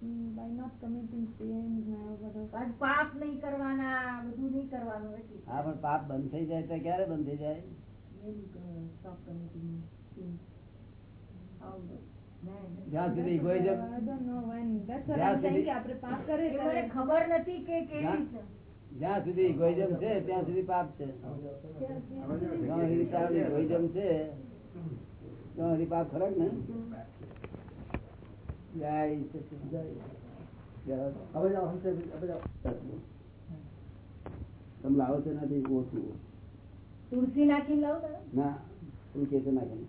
by not committing sins ને એવું બધું પાછું પાપ નહીં કરવાના બધું નહીં કરવાનું એટલે હા પણ પાપ બંધ થઈ જાય તો ક્યારે બંધ થઈ જાય When you gonna stop committing sins? How the man? જ્યાં સુધી egoism I don't know when. That's what જ્યાં I'm saying સુધી- કે આપણે પાપ કરીએ એ મને ત્યારે ખબર નથી કે કેવી જ્યાં- રીતે. જ્યાં સુધી egoism છે ત્યાં સુધી પાપ છે જ્યાં સુધી તારું egoism છે ત્યાં સુધી પાપ ખરાક ને જય સચિદાનંદ. જય. તમે લાવો છો નથી ઓછું તુલસી નાખી લાવો ના તુલસી નાખી.